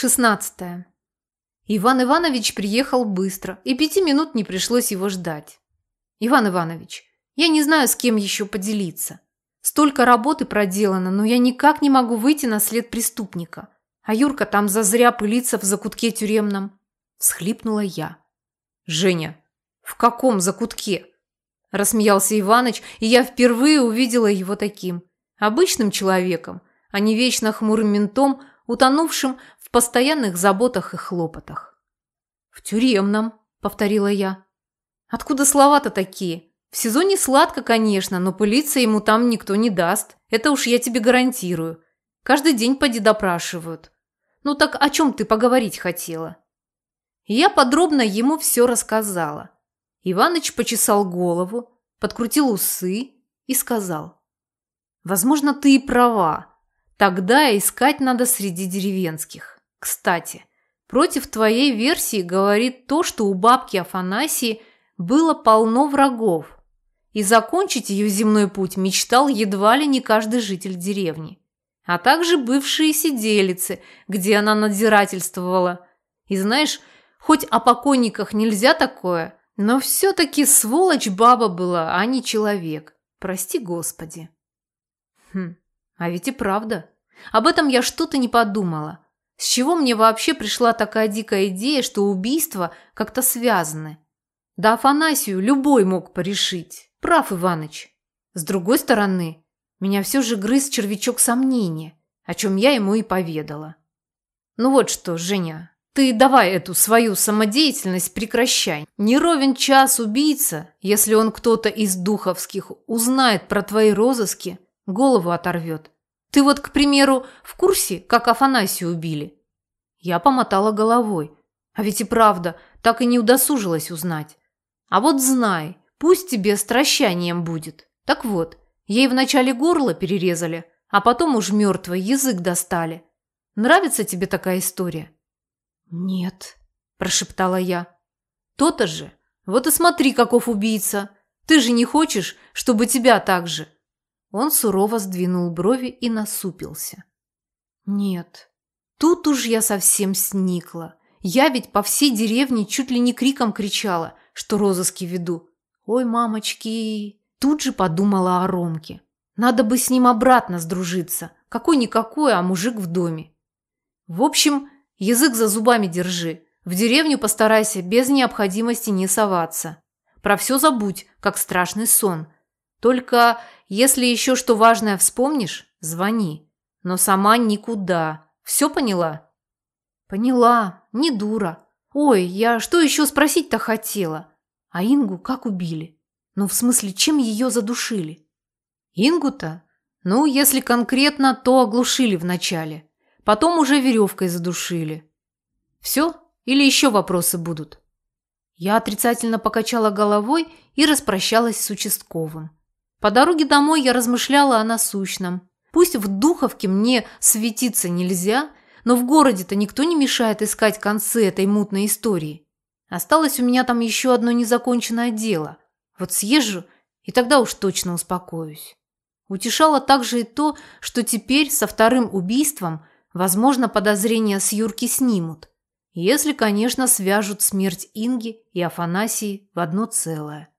16. Иван Иванович приехал быстро, и пяти минут не пришлось его ждать. Иван Иванович, я не знаю, с кем еще поделиться. Столько работы проделано, но я никак не могу выйти на след преступника. А Юрка там зазря пылится в закутке тюремном. Всхлипнула я. Женя, в каком закутке? Рассмеялся Иваныч, и я впервые увидела его таким. Обычным человеком, а не вечно хмурым ментом, утонувшим постоянных заботах и хлопотах. «В тюремном», – повторила я. «Откуда слова-то такие? В сезоне сладко, конечно, но пылиться ему там никто не даст. Это уж я тебе гарантирую. Каждый день поди допрашивают. Ну так о чем ты поговорить хотела?» я подробно ему все рассказала. Иваныч почесал голову, подкрутил усы и сказал. «Возможно, ты и права. Тогда искать надо среди деревенских. Кстати, против твоей версии говорит то, что у бабки Афанасии было полно врагов, и закончить ее земной путь мечтал едва ли не каждый житель деревни, а также бывшие сиделицы, где она надзирательствовала. И знаешь, хоть о покойниках нельзя такое, но все-таки сволочь баба была, а не человек. Прости, Господи. Хм, а ведь и правда. Об этом я что-то не подумала. С чего мне вообще пришла такая дикая идея, что убийства как-то связаны? Да Афанасию любой мог порешить. Прав Иваныч. С другой стороны, меня все же грыз червячок сомнения, о чем я ему и поведала. Ну вот что, Женя, ты давай эту свою самодеятельность прекращай. Не ровен час убийца, если он кто-то из духовских узнает про твои розыски, голову оторвет. Ты вот, к примеру, в курсе, как Афанасию убили?» Я помотала головой. А ведь и правда, так и не удосужилась узнать. А вот знай, пусть тебе стращанием будет. Так вот, ей вначале горло перерезали, а потом уж мертвый язык достали. Нравится тебе такая история? Нет, прошептала я. То-то же. Вот и смотри, каков убийца. Ты же не хочешь, чтобы тебя так же. Он сурово сдвинул брови и насупился. Нет, тут уж я совсем сникла. Я ведь по всей деревне чуть ли не криком кричала, что розыски веду. Ой, мамочки! Тут же подумала о Ромке. Надо бы с ним обратно сдружиться. Какой-никакой, а мужик в доме. В общем, язык за зубами держи. В деревню постарайся без необходимости не соваться. Про все забудь, как страшный сон. Только если еще что важное вспомнишь, звони. Но сама никуда. Все поняла? Поняла. Не дура. Ой, я что еще спросить-то хотела? А Ингу как убили? Ну, в смысле, чем ее задушили? Ингу-то? Ну, если конкретно, то оглушили вначале. Потом уже веревкой задушили. Все? Или еще вопросы будут? Я отрицательно покачала головой и распрощалась с участковым. По дороге домой я размышляла о насущном. Пусть в Духовке мне светиться нельзя, но в городе-то никто не мешает искать концы этой мутной истории. Осталось у меня там еще одно незаконченное дело. Вот съезжу, и тогда уж точно успокоюсь. Утешало также и то, что теперь со вторым убийством, возможно, подозрения с Юрки снимут. Если, конечно, свяжут смерть Инги и Афанасии в одно целое.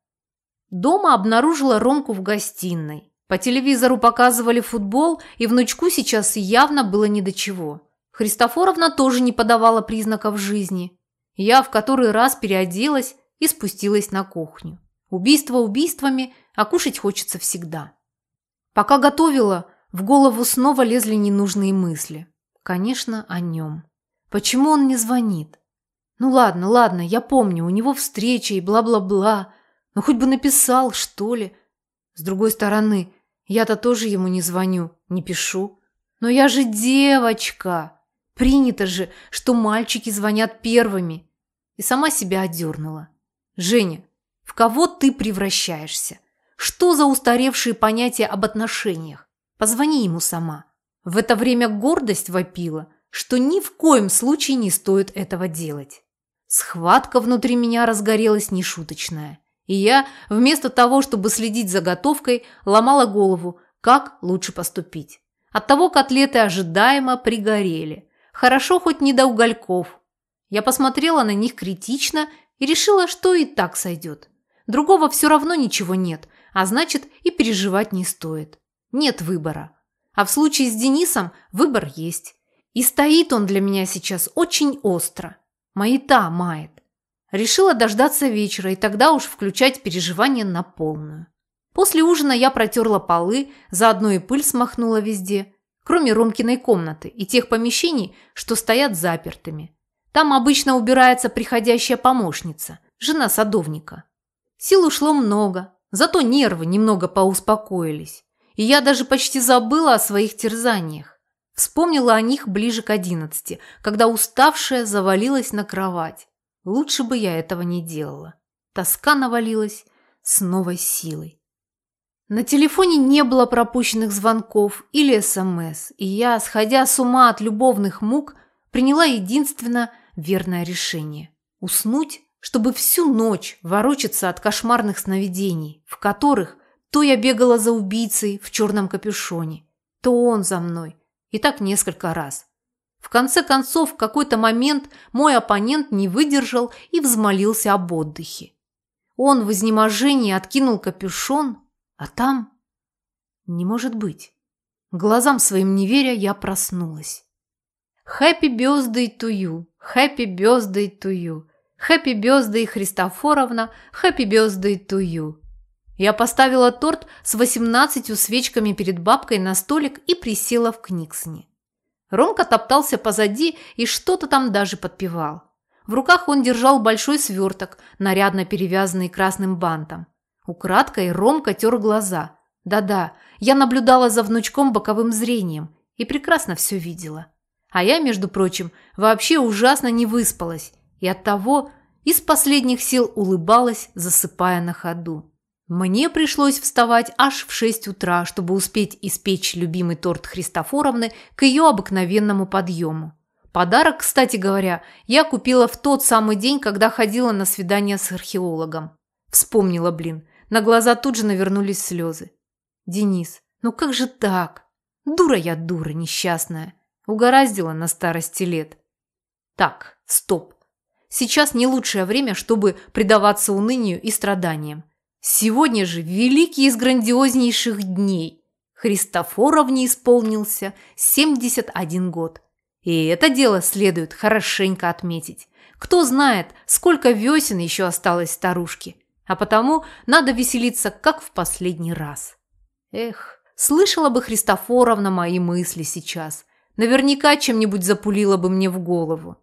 Дома обнаружила Ромку в гостиной. По телевизору показывали футбол, и внучку сейчас явно было не до чего. Христофоровна тоже не подавала признаков жизни. Я в который раз переоделась и спустилась на кухню. Убийство убийствами, а кушать хочется всегда. Пока готовила, в голову снова лезли ненужные мысли. Конечно, о нем. Почему он не звонит? Ну ладно, ладно, я помню, у него встреча и бла-бла-бла. Ну, хоть бы написал, что ли. С другой стороны, я-то тоже ему не звоню, не пишу. Но я же девочка. Принято же, что мальчики звонят первыми. И сама себя одернула. Женя, в кого ты превращаешься? Что за устаревшие понятия об отношениях? Позвони ему сама. В это время гордость вопила, что ни в коем случае не стоит этого делать. Схватка внутри меня разгорелась нешуточная. И я, вместо того, чтобы следить за готовкой, ломала голову, как лучше поступить. Оттого котлеты ожидаемо пригорели. Хорошо хоть не до угольков. Я посмотрела на них критично и решила, что и так сойдет. Другого все равно ничего нет, а значит и переживать не стоит. Нет выбора. А в случае с Денисом выбор есть. И стоит он для меня сейчас очень остро. Маята мает. Решила дождаться вечера и тогда уж включать переживания на полную. После ужина я протерла полы, заодно и пыль смахнула везде, кроме Ромкиной комнаты и тех помещений, что стоят запертыми. Там обычно убирается приходящая помощница, жена садовника. Сил ушло много, зато нервы немного поуспокоились. И я даже почти забыла о своих терзаниях. Вспомнила о них ближе к одиннадцати, когда уставшая завалилась на кровать. Лучше бы я этого не делала. Тоска навалилась с новой силой. На телефоне не было пропущенных звонков или СМС, и я, сходя с ума от любовных мук, приняла единственно верное решение – уснуть, чтобы всю ночь ворочаться от кошмарных сновидений, в которых то я бегала за убийцей в черном капюшоне, то он за мной, и так несколько раз. В конце концов, в какой-то момент мой оппонент не выдержал и взмолился об отдыхе. Он в изнеможении откинул капюшон, а там... Не может быть. Глазам своим не веря, я проснулась. «Happy birthday to you! Happy birthday to you! Happy birthday, Христофоровна! Birthday to you!» Я поставила торт с восемнадцатью свечками перед бабкой на столик и присела в Книксоне. Ромка топтался позади и что-то там даже подпевал. В руках он держал большой сверток, нарядно перевязанный красным бантом. Украдкой Ромка тер глаза. Да-да, я наблюдала за внучком боковым зрением и прекрасно все видела. А я, между прочим, вообще ужасно не выспалась и оттого из последних сил улыбалась, засыпая на ходу. Мне пришлось вставать аж в 6 утра, чтобы успеть испечь любимый торт Христофоровны к ее обыкновенному подъему. Подарок, кстати говоря, я купила в тот самый день, когда ходила на свидание с археологом. Вспомнила, блин. На глаза тут же навернулись слезы. Денис, ну как же так? Дура я дура несчастная. Угораздила на старости лет. Так, стоп. Сейчас не лучшее время, чтобы предаваться унынию и страданиям. Сегодня же великий из грандиознейших дней. Христофоровне исполнился 71 год. И это дело следует хорошенько отметить. Кто знает, сколько весен еще осталось старушке. А потому надо веселиться, как в последний раз. Эх, слышала бы Христофоровна мои мысли сейчас. Наверняка чем-нибудь запулила бы мне в голову.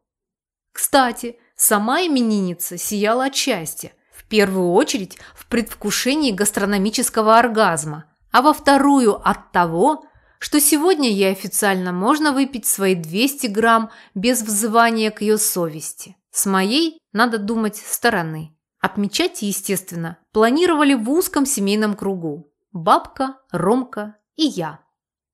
Кстати, сама именинница сияла от счастья первую очередь в предвкушении гастрономического оргазма, а во вторую от того, что сегодня ей официально можно выпить свои 200 грамм без взывания к ее совести. С моей, надо думать, стороны. Отмечать, естественно, планировали в узком семейном кругу. Бабка, Ромка и я.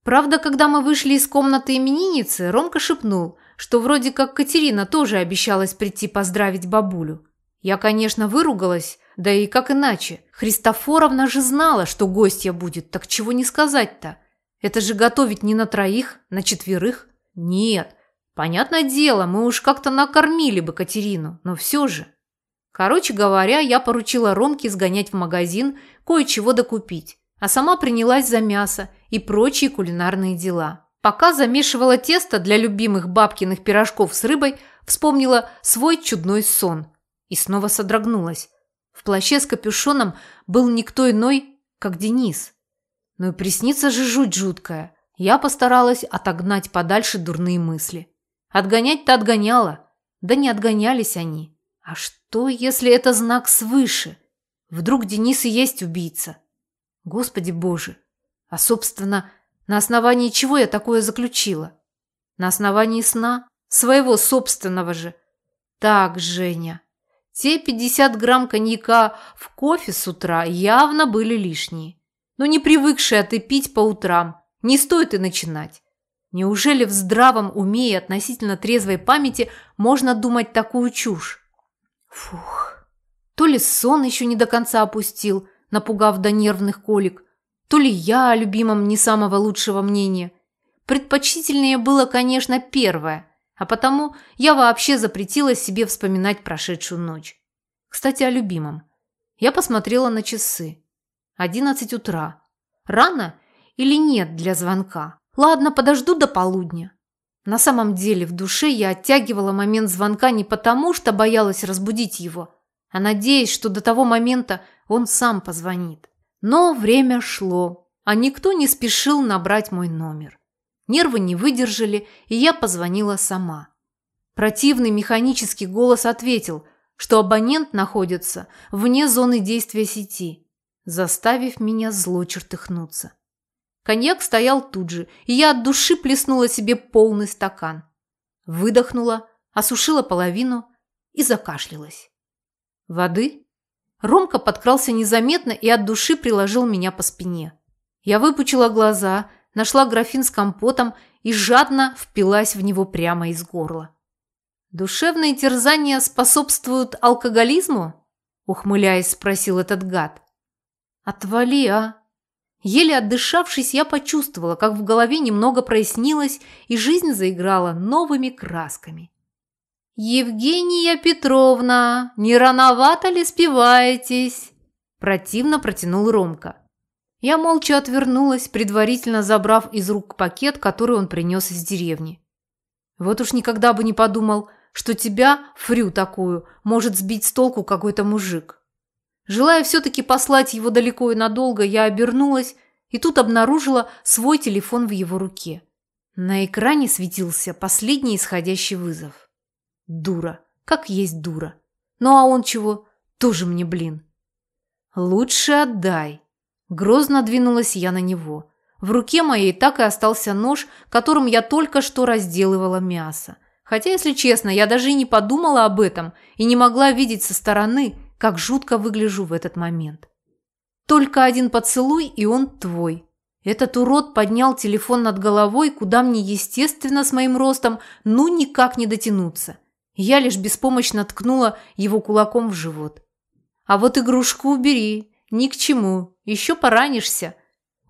Правда, когда мы вышли из комнаты именинницы, Ромка шепнул, что вроде как Катерина тоже обещалась прийти поздравить бабулю. Я, конечно, выругалась, да и как иначе. Христофоровна же знала, что гостья будет, так чего не сказать-то? Это же готовить не на троих, на четверых? Нет. Понятное дело, мы уж как-то накормили бы Катерину, но все же. Короче говоря, я поручила Ромке сгонять в магазин, кое-чего докупить, а сама принялась за мясо и прочие кулинарные дела. Пока замешивала тесто для любимых бабкиных пирожков с рыбой, вспомнила свой чудной сон – и снова содрогнулась. В плаще с капюшоном был никто иной, как Денис. Ну и приснится же жуть жуткая. Я постаралась отогнать подальше дурные мысли. Отгонять-то отгоняла. Да не отгонялись они. А что, если это знак свыше? Вдруг Денис и есть убийца? Господи боже! А, собственно, на основании чего я такое заключила? На основании сна? Своего собственного же. Так, Женя, те 50 грамм коньяка в кофе с утра явно были лишние. Но не привыкшая ты пить по утрам, не стоит и начинать. Неужели в здравом уме и относительно трезвой памяти можно думать такую чушь? Фух. То ли сон еще не до конца опустил, напугав до нервных колик, то ли я о любимом не самого лучшего мнения. Предпочтительнее было, конечно, первое. А потому я вообще запретила себе вспоминать прошедшую ночь. Кстати, о любимом. Я посмотрела на часы. Одиннадцать утра. Рано или нет для звонка? Ладно, подожду до полудня. На самом деле в душе я оттягивала момент звонка не потому, что боялась разбудить его, а надеясь, что до того момента он сам позвонит. Но время шло, а никто не спешил набрать мой номер. Нервы не выдержали, и я позвонила сама. Противный механический голос ответил, что абонент находится вне зоны действия сети, заставив меня зло чертыхнуться. Коньяк стоял тут же, и я от души плеснула себе полный стакан. Выдохнула, осушила половину и закашлялась. Воды? Ромка подкрался незаметно и от души приложил меня по спине. Я выпучила глаза, нашла графин с компотом и жадно впилась в него прямо из горла. «Душевные терзания способствуют алкоголизму?» ухмыляясь, спросил этот гад. «Отвали, а!» Еле отдышавшись, я почувствовала, как в голове немного прояснилось, и жизнь заиграла новыми красками. «Евгения Петровна, не рановато ли спиваетесь?» Противно протянул Ромка. Я молча отвернулась, предварительно забрав из рук пакет, который он принес из деревни. Вот уж никогда бы не подумал, что тебя, фрю такую, может сбить с толку какой-то мужик. Желая все-таки послать его далеко и надолго, я обернулась и тут обнаружила свой телефон в его руке. На экране светился последний исходящий вызов. Дура, как есть дура. Ну а он чего? Тоже мне блин. Лучше отдай. Грозно двинулась я на него. В руке моей так и остался нож, которым я только что разделывала мясо. Хотя, если честно, я даже и не подумала об этом и не могла видеть со стороны, как жутко выгляжу в этот момент. Только один поцелуй, и он твой. Этот урод поднял телефон над головой, куда мне, естественно, с моим ростом, ну никак не дотянуться. Я лишь беспомощно ткнула его кулаком в живот. А вот игрушку убери, ни к чему, еще поранишься.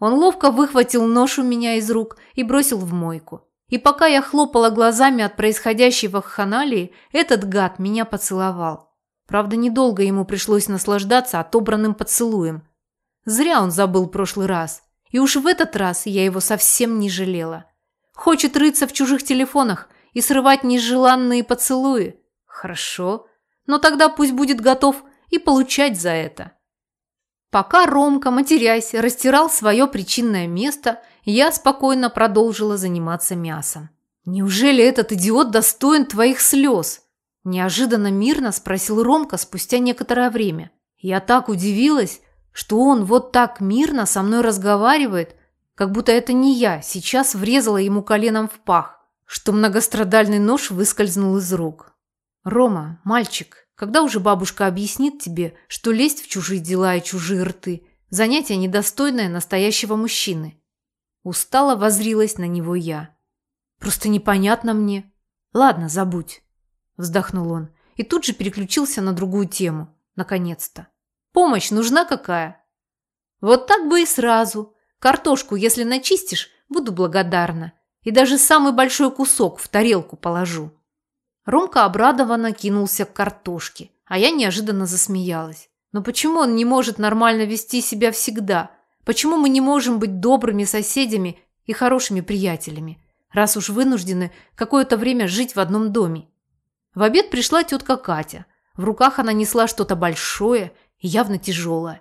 Он ловко выхватил нож у меня из рук и бросил в мойку. И пока я хлопала глазами от происходящей в Аханалии, этот гад меня поцеловал. Правда, недолго ему пришлось наслаждаться отобранным поцелуем. Зря он забыл прошлый раз. И уж в этот раз я его совсем не жалела. Хочет рыться в чужих телефонах и срывать нежеланные поцелуи? Хорошо. Но тогда пусть будет готов и получать за это. Пока Ромка, матерясь, растирал свое причинное место, я спокойно продолжила заниматься мясом. «Неужели этот идиот достоин твоих слез?» Неожиданно мирно спросил Ромка спустя некоторое время. Я так удивилась, что он вот так мирно со мной разговаривает, как будто это не я сейчас врезала ему коленом в пах, что многострадальный нож выскользнул из рук. «Рома, мальчик, когда уже бабушка объяснит тебе, что лезть в чужие дела и чужие рты – занятие недостойное настоящего мужчины? Устало возрилась на него я. Просто непонятно мне. Ладно, забудь. Вздохнул он и тут же переключился на другую тему. Наконец-то. Помощь нужна какая? Вот так бы и сразу. Картошку, если начистишь, буду благодарна. И даже самый большой кусок в тарелку положу. Ромка обрадованно кинулся к картошке, а я неожиданно засмеялась. Но почему он не может нормально вести себя всегда? Почему мы не можем быть добрыми соседями и хорошими приятелями, раз уж вынуждены какое-то время жить в одном доме? В обед пришла тетка Катя. В руках она несла что-то большое и явно тяжелое.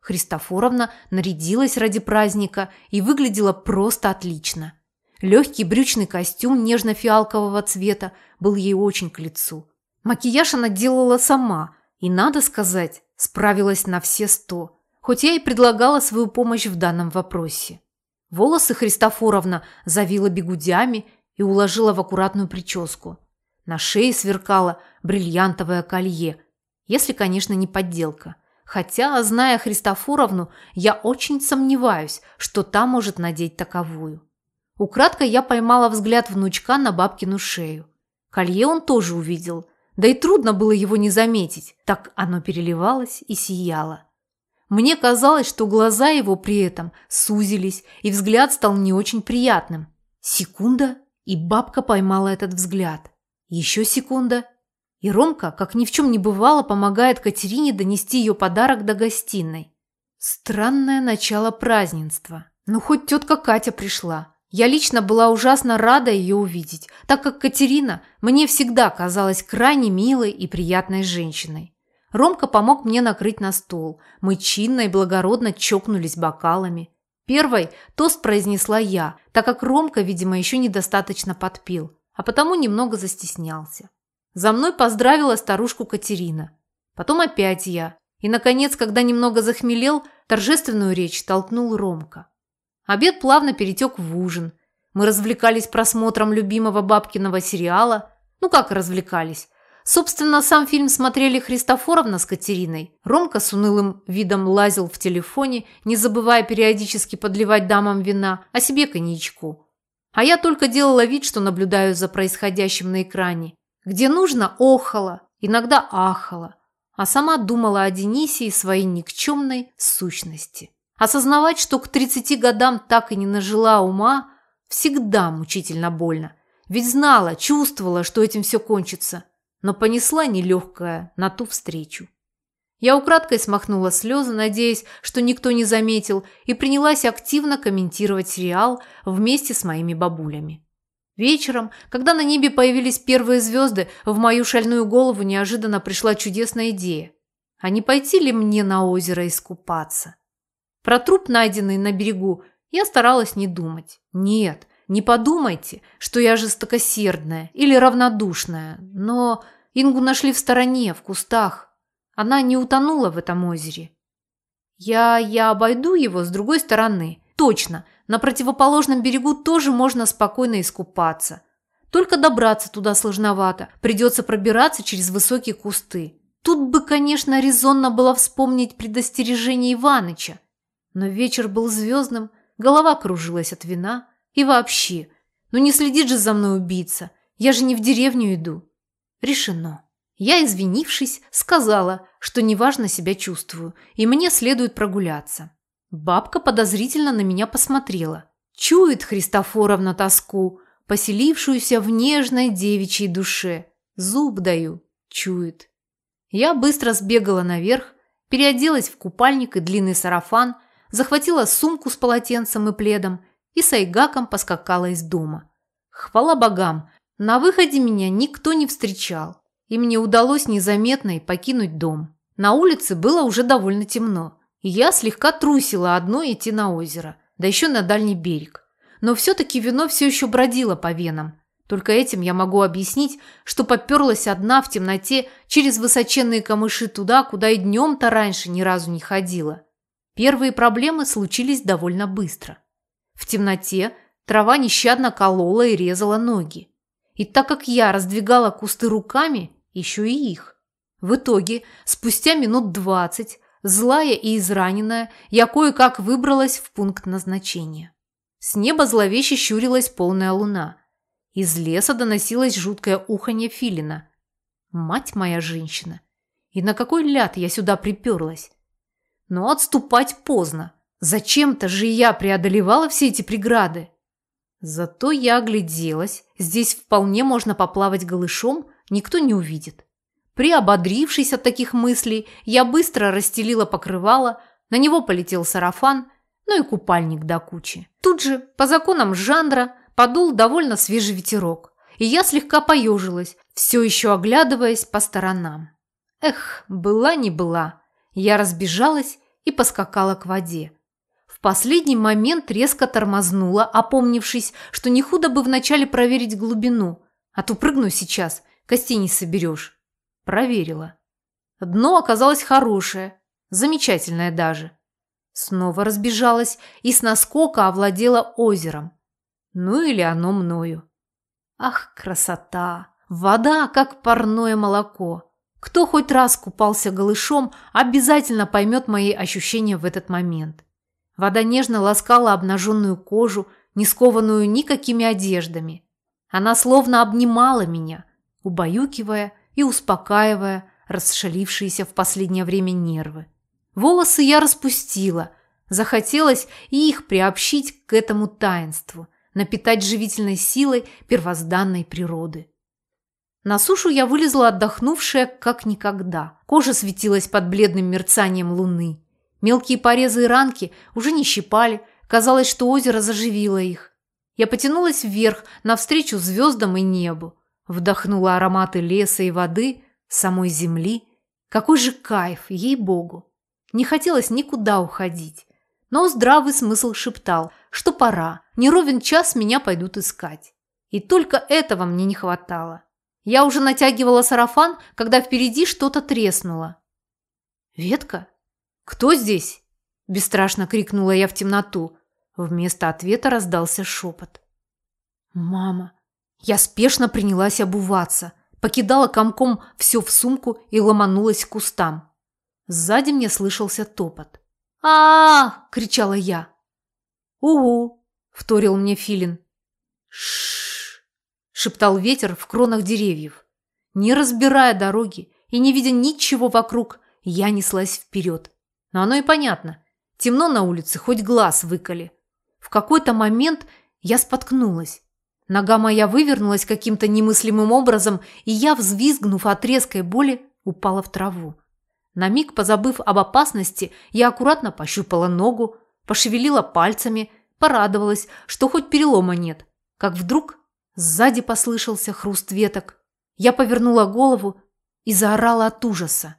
Христофоровна нарядилась ради праздника и выглядела просто отлично. Легкий брючный костюм нежно-фиалкового цвета был ей очень к лицу. Макияж она делала сама и, надо сказать, справилась на все сто, хоть я и предлагала свою помощь в данном вопросе. Волосы Христофоровна завила бегудями и уложила в аккуратную прическу. На шее сверкало бриллиантовое колье, если, конечно, не подделка. Хотя, зная Христофоровну, я очень сомневаюсь, что та может надеть таковую. Украдкой я поймала взгляд внучка на бабкину шею. Колье он тоже увидел, да и трудно было его не заметить, так оно переливалось и сияло. Мне казалось, что глаза его при этом сузились, и взгляд стал не очень приятным. Секунда, И бабка поймала этот взгляд. Еще секунда. И Ромка, как ни в чем не бывало, помогает Катерине донести ее подарок до гостиной. Странное начало празднества. Ну, хоть тетка Катя пришла. Я лично была ужасно рада ее увидеть, так как Катерина мне всегда казалась крайне милой и приятной женщиной. Ромка помог мне накрыть на стол. Мы чинно и благородно чокнулись бокалами. Первой тост произнесла я, так как Ромка, видимо, еще недостаточно подпил, а потому немного застеснялся. За мной поздравила старушку Катерина. Потом опять я. И, наконец, когда немного захмелел, торжественную речь толкнул Ромка. Обед плавно перетек в ужин. Мы развлекались просмотром любимого бабкиного сериала. Ну как развлекались? Собственно, сам фильм смотрели Христофоровна с Катериной. Ромка с унылым видом лазил в телефоне, не забывая периодически подливать дамам вина, а себе коньячку. А я только делала вид, что наблюдаю за происходящим на экране. Где нужно – охала, иногда ахала. А сама думала о Денисе и своей никчемной сущности. Осознавать, что к 30 годам так и не нажила ума, всегда мучительно больно. Ведь знала, чувствовала, что этим все кончится но понесла нелегкая на ту встречу. Я украдкой смахнула слезы, надеясь, что никто не заметил, и принялась активно комментировать сериал вместе с моими бабулями. Вечером, когда на небе появились первые звезды, в мою шальную голову неожиданно пришла чудесная идея. А не пойти ли мне на озеро искупаться? Про труп, найденный на берегу, я старалась не думать. Нет, не подумайте, что я жестокосердная или равнодушная, но Ингу нашли в стороне, в кустах. Она не утонула в этом озере. Я, я обойду его с другой стороны. Точно, на противоположном берегу тоже можно спокойно искупаться. Только добраться туда сложновато, придется пробираться через высокие кусты. Тут бы, конечно, резонно было вспомнить предостережение Иваныча. Но вечер был звездным, голова кружилась от вина – и вообще, ну не следит же за мной убийца. Я же не в деревню иду. Решено. Я, извинившись, сказала, что неважно себя чувствую, и мне следует прогуляться. Бабка подозрительно на меня посмотрела. Чует Христофоровна тоску, поселившуюся в нежной девичьей душе. Зуб даю, чует. Я быстро сбегала наверх, переоделась в купальник и длинный сарафан, захватила сумку с полотенцем и пледом и с Айгаком поскакала из дома. Хвала богам, на выходе меня никто не встречал, и мне удалось незаметно покинуть дом. На улице было уже довольно темно, и я слегка трусила одной идти на озеро, да еще на дальний берег. Но все-таки вино все еще бродило по венам. Только этим я могу объяснить, что поперлась одна в темноте через высоченные камыши туда, куда и днем-то раньше ни разу не ходила. Первые проблемы случились довольно быстро. В темноте трава нещадно колола и резала ноги. И так как я раздвигала кусты руками, еще и их. В итоге, спустя минут двадцать, злая и израненная, я кое-как выбралась в пункт назначения. С неба зловеще щурилась полная луна. Из леса доносилось жуткое уханье филина. Мать моя женщина! И на какой ляд я сюда приперлась? Но отступать поздно. Зачем-то же я преодолевала все эти преграды. Зато я огляделась. Здесь вполне можно поплавать голышом, никто не увидит. Приободрившись от таких мыслей, я быстро расстелила покрывало, на него полетел сарафан, ну и купальник до кучи. Тут же, по законам жанра, подул довольно свежий ветерок, и я слегка поежилась, все еще оглядываясь по сторонам. Эх, была не была. Я разбежалась и поскакала к воде. В последний момент резко тормознула, опомнившись, что не худо бы вначале проверить глубину, а то прыгну сейчас, костей не соберешь. Проверила. Дно оказалось хорошее, замечательное даже. Снова разбежалась и с наскока овладела озером. Ну или оно мною. Ах, красота! Вода, как парное молоко. Кто хоть раз купался голышом, обязательно поймет мои ощущения в этот момент. Вода нежно ласкала обнаженную кожу, не скованную никакими одеждами. Она словно обнимала меня, убаюкивая и успокаивая расшалившиеся в последнее время нервы. Волосы я распустила, захотелось и их приобщить к этому таинству. напитать живительной силой первозданной природы. На сушу я вылезла отдохнувшая как никогда. Кожа светилась под бледным мерцанием луны. Мелкие порезы и ранки уже не щипали, казалось, что озеро заживило их. Я потянулась вверх, навстречу звездам и небу. Вдохнула ароматы леса и воды, самой земли. Какой же кайф, ей-богу! Не хотелось никуда уходить. Но здравый смысл шептал, что пора, не ровен час меня пойдут искать. И только этого мне не хватало. Я уже натягивала сарафан, когда впереди что-то треснуло. «Ветка? Кто здесь?» – бесстрашно крикнула я в темноту. Вместо ответа раздался шепот. «Мама!» Я спешно принялась обуваться, покидала комком все в сумку и ломанулась к кустам. Сзади мне слышался топот. а, -а, -а кричала я. «Угу!» – вторил мне Филин. «Ш-ш-ш!» Шептал ветер в кронах деревьев. Не разбирая дороги и не видя ничего вокруг, я неслась вперед. Но оно и понятно. Темно на улице, хоть глаз выколи. В какой-то момент я споткнулась. Нога моя вывернулась каким-то немыслимым образом, и я, взвизгнув от резкой боли, упала в траву. На миг, позабыв об опасности, я аккуратно пощупала ногу, пошевелила пальцами, порадовалась, что хоть перелома нет. Как вдруг сзади послышался хруст веток. Я повернула голову и заорала от ужаса.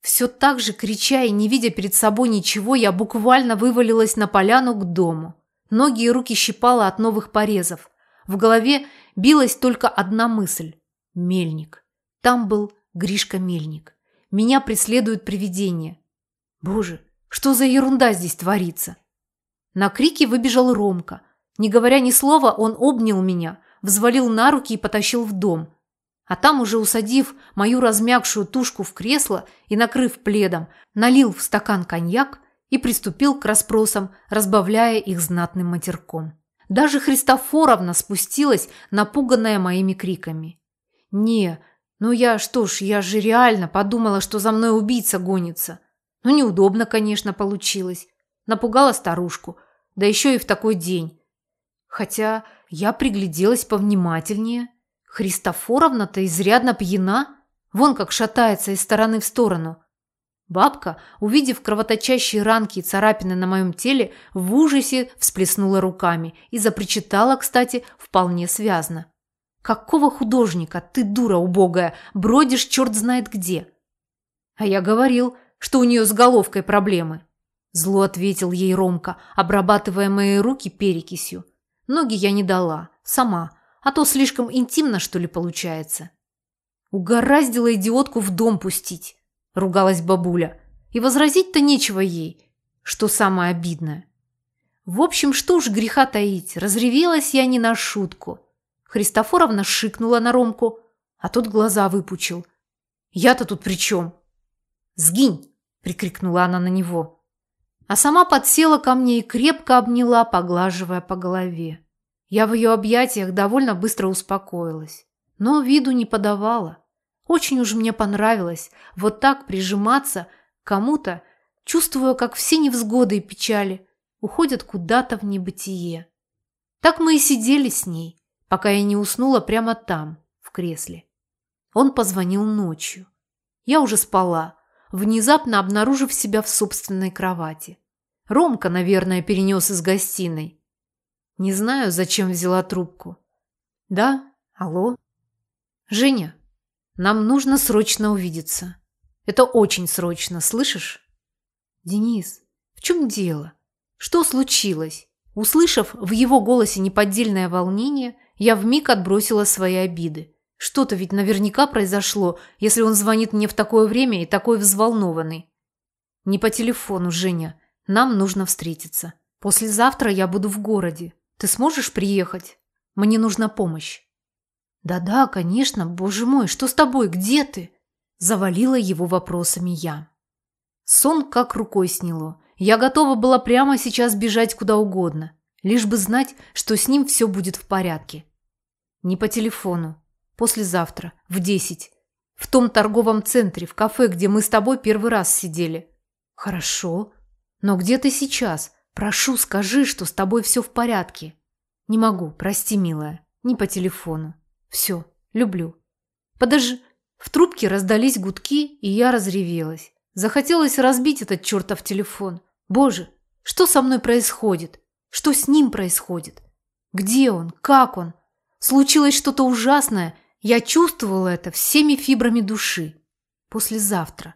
Все так же, крича и не видя перед собой ничего, я буквально вывалилась на поляну к дому. Ноги и руки щипала от новых порезов. В голове билась только одна мысль – Мельник. Там был Гришка Мельник. Меня преследует привидение. Боже, что за ерунда здесь творится? На крики выбежал Ромка. Не говоря ни слова, он обнял меня, взвалил на руки и потащил в дом. А там, уже усадив мою размягшую тушку в кресло и накрыв пледом, налил в стакан коньяк и приступил к расспросам, разбавляя их знатным матерком. Даже Христофоровна спустилась, напуганная моими криками. «Не, ну я, что ж, я же реально подумала, что за мной убийца гонится. Ну неудобно, конечно, получилось. Напугала старушку, да еще и в такой день. Хотя я пригляделась повнимательнее. Христофоровна-то изрядно пьяна, вон как шатается из стороны в сторону. Бабка, увидев кровоточащие ранки и царапины на моем теле, в ужасе всплеснула руками и запричитала, кстати, вполне связно. «Какого художника, ты дура убогая, бродишь черт знает где?» А я говорил, что у нее с головкой проблемы. Зло ответил ей Ромка, обрабатывая мои руки перекисью. Ноги я не дала, сама, а то слишком интимно, что ли, получается. Угораздило идиотку в дом пустить ругалась бабуля. И возразить-то нечего ей, что самое обидное. В общем, что уж греха таить, разревелась я не на шутку. Христофоровна шикнула на Ромку, а тот глаза выпучил. «Я-то тут при чем?» «Сгинь!» – прикрикнула она на него. А сама подсела ко мне и крепко обняла, поглаживая по голове. Я в ее объятиях довольно быстро успокоилась, но виду не подавала. Очень уж мне понравилось вот так прижиматься к кому-то, чувствуя, как все невзгоды и печали уходят куда-то в небытие. Так мы и сидели с ней, пока я не уснула прямо там, в кресле. Он позвонил ночью. Я уже спала, внезапно обнаружив себя в собственной кровати. Ромка, наверное, перенес из гостиной. Не знаю, зачем взяла трубку. Да, алло. Женя, нам нужно срочно увидеться. Это очень срочно, слышишь? Денис, в чем дело? Что случилось? Услышав в его голосе неподдельное волнение, я вмиг отбросила свои обиды. Что-то ведь наверняка произошло, если он звонит мне в такое время и такой взволнованный. Не по телефону, Женя. Нам нужно встретиться. Послезавтра я буду в городе. Ты сможешь приехать? Мне нужна помощь. «Да-да, конечно, боже мой, что с тобой, где ты?» Завалила его вопросами я. Сон как рукой сняло. Я готова была прямо сейчас бежать куда угодно, лишь бы знать, что с ним все будет в порядке. Не по телефону. Послезавтра, в десять. В том торговом центре, в кафе, где мы с тобой первый раз сидели. Хорошо. Но где ты сейчас? Прошу, скажи, что с тобой все в порядке. Не могу, прости, милая. Не по телефону. Все, люблю. Подожди. В трубке раздались гудки, и я разревелась. Захотелось разбить этот чертов телефон. Боже, что со мной происходит? Что с ним происходит? Где он? Как он? Случилось что-то ужасное. Я чувствовала это всеми фибрами души. Послезавтра.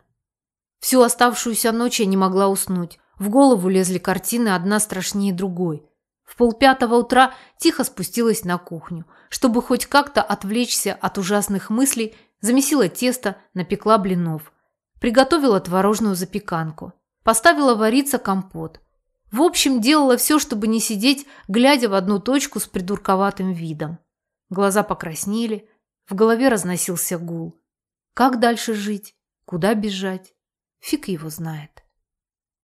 Всю оставшуюся ночь я не могла уснуть. В голову лезли картины, одна страшнее другой. В полпятого утра тихо спустилась на кухню, чтобы хоть как-то отвлечься от ужасных мыслей, замесила тесто, напекла блинов. Приготовила творожную запеканку. Поставила вариться компот. В общем, делала все, чтобы не сидеть, глядя в одну точку с придурковатым видом. Глаза покраснели, в голове разносился гул. Как дальше жить? Куда бежать? Фиг его знает.